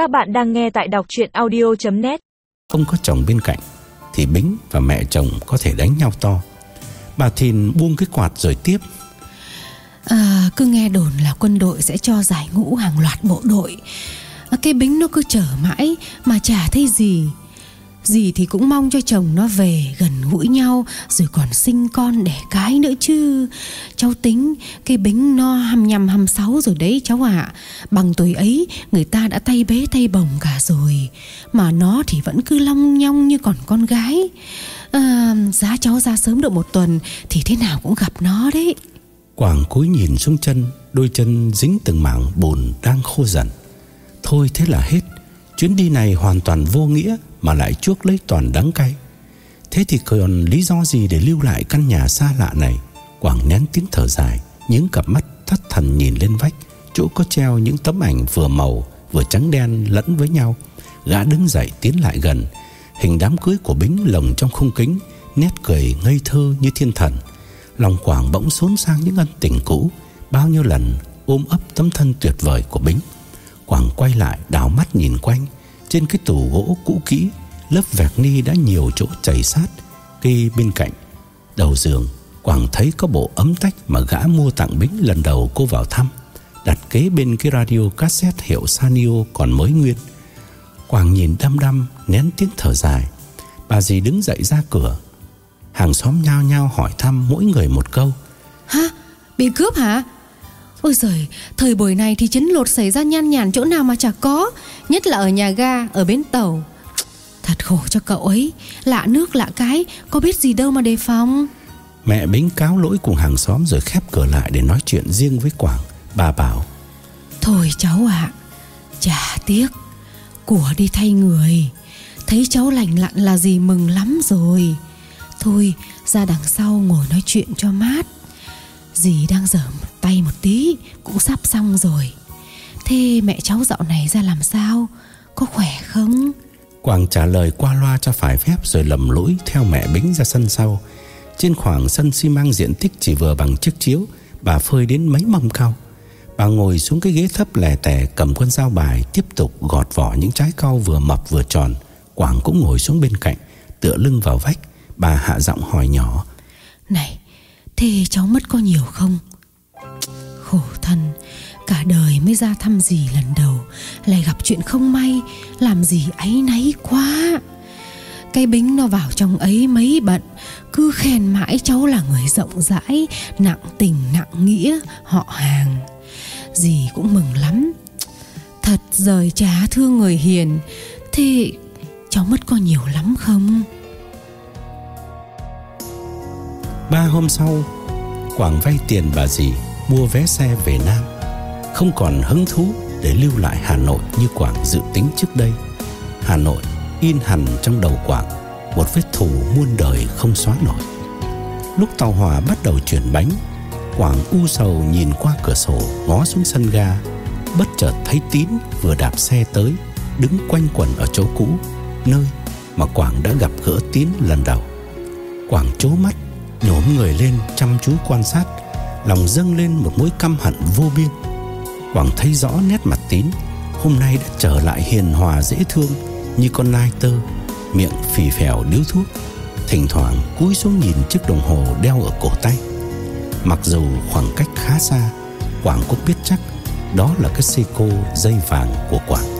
Các bạn đang nghe tại đọc chuyện audio.net Không có chồng bên cạnh Thì Bính và mẹ chồng có thể đánh nhau to. Bà Thìn buông cái quạt rồi tiếp. À, cứ nghe đồn là quân đội sẽ cho giải ngũ hàng loạt bộ đội. À, Cái bính nó cứ chờ mãi mà chả thấy gì gì thì cũng mong cho chồng nó về gần gũi nhau Rồi còn sinh con đẻ cái nữa chứ. Cháu tính cái bính no 25 26 rồi đấy cháu ạ. Bằng tuổi ấy người ta đã tay bế tay bồng cả rồi. Mà nó thì vẫn cứ long nhong như còn con gái. À, Giá cháu ra sớm được một tuần Thì thế nào cũng gặp nó đấy. Quảng cúi nhìn xuống chân Đôi chân dính từng mảng bùn đang khô dần. Thôi thế là hết Chuyến đi này hoàn toàn vô nghĩa. Mà lại chuốc lấy toàn đắng cay. Thế thì còn lý do gì để lưu lại căn nhà xa lạ này? Quảng nén tiếng thở dài, Những cặp mắt thất thần nhìn lên vách, Chỗ có treo những tấm ảnh vừa màu, Vừa trắng đen lẫn với nhau. Gã đứng dậy tiến lại gần, Hình đám cưới của Bính lồng trong khung kính, Nét cười ngây thơ như thiên thần. Lòng Quảng bỗng xốn sang những ân tình cũ, Bao nhiêu lần ôm ấp tấm thân tuyệt vời của Bính. Quảng quay lại đảo mắt nhìn quanh trên cái tủ gỗ cũ kỹ, Lớp vẹt ni đã nhiều chỗ chảy sát Khi bên cạnh Đầu giường, Quảng thấy có bộ ấm tách Mà gã mua tặng Bính lần đầu cô vào thăm. Đặt kế bên cái radio cassette hiệu Sanio còn mới nguyên. Quảng nhìn đăm đăm, Nén tiếng thở dài. Bà dì đứng dậy ra cửa. Hàng xóm nhao nhao hỏi thăm mỗi người một câu. Hả? Bị cướp hả? Ôi giời, thời buổi này thì chấn lột xảy ra nhan nhản chỗ nào mà chả có Nhất là ở nhà ga, ở bến tàu. Thật khổ cho cậu ấy Lạ nước lạ cái Có biết gì đâu mà đề phòng. Mẹ Bính cáo lỗi cùng hàng xóm rồi khép cửa lại để nói chuyện riêng với Quảng Bà bảo. Thôi cháu ạ Chả tiếc Của đi thay người. Thấy cháu lành lặn là gì mừng lắm rồi. Thôi ra đằng sau ngồi nói chuyện cho mát. Dì đang dở tay một tí Cũng sắp xong rồi. Thế mẹ cháu dạo này ra làm sao? Có khỏe không? Quảng trả lời qua loa cho phải phép Rồi lầm lỗi theo mẹ Bính ra sân sau. Trên khoảng sân xi măng diện tích Chỉ vừa bằng chiếc chiếu Bà phơi đến mấy mâm cao. Bà ngồi xuống cái ghế thấp lẻ tẻ Cầm con dao bài Tiếp tục gọt vỏ những trái cau vừa mập vừa tròn. Quảng cũng ngồi xuống bên cạnh Tựa lưng vào vách. Bà hạ giọng hỏi nhỏ. Này Thế cháu mất có nhiều không Khổ thân, Cả đời mới ra thăm dì lần đầu, Lại gặp chuyện không may, Làm gì ấy náy quá. Cái bính nó vào trong ấy mấy bận, Cứ khen mãi cháu là người rộng rãi, Nặng tình, nặng nghĩa, Họ hàng. Dì cũng mừng lắm. Thật rời trá thương người hiền, Thế cháu mất có nhiều lắm không? Ba hôm sau, Quảng vay tiền bà dì. Mua vé xe về Nam, Không còn hứng thú để lưu lại Hà Nội Như Quảng dự tính trước đây. Hà Nội in hẳn trong đầu Quảng, Một vết thù muôn đời không xóa nổi. Lúc tàu hỏa bắt đầu chuyển bánh, Quảng u sầu nhìn qua cửa sổ Ngó xuống sân ga, Bất chợt thấy Tín vừa đạp xe tới, Đứng quanh quẩn ở chỗ cũ, Nơi mà Quảng đã gặp gỡ Tín lần đầu. Quảng chố mắt, Nhổm người lên chăm chú quan sát Lòng dâng lên một mối căm hận vô biên. Quảng thấy rõ nét mặt tín, Hôm nay đã trở lại hiền hòa dễ thương Như con lai tơ, Miệng phì phèo điếu thuốc, Thỉnh thoảng cúi xuống nhìn chiếc đồng hồ đeo ở cổ tay. Mặc dù khoảng cách khá xa, Quảng cũng biết chắc Đó là cái Seiko dây vàng của Quảng.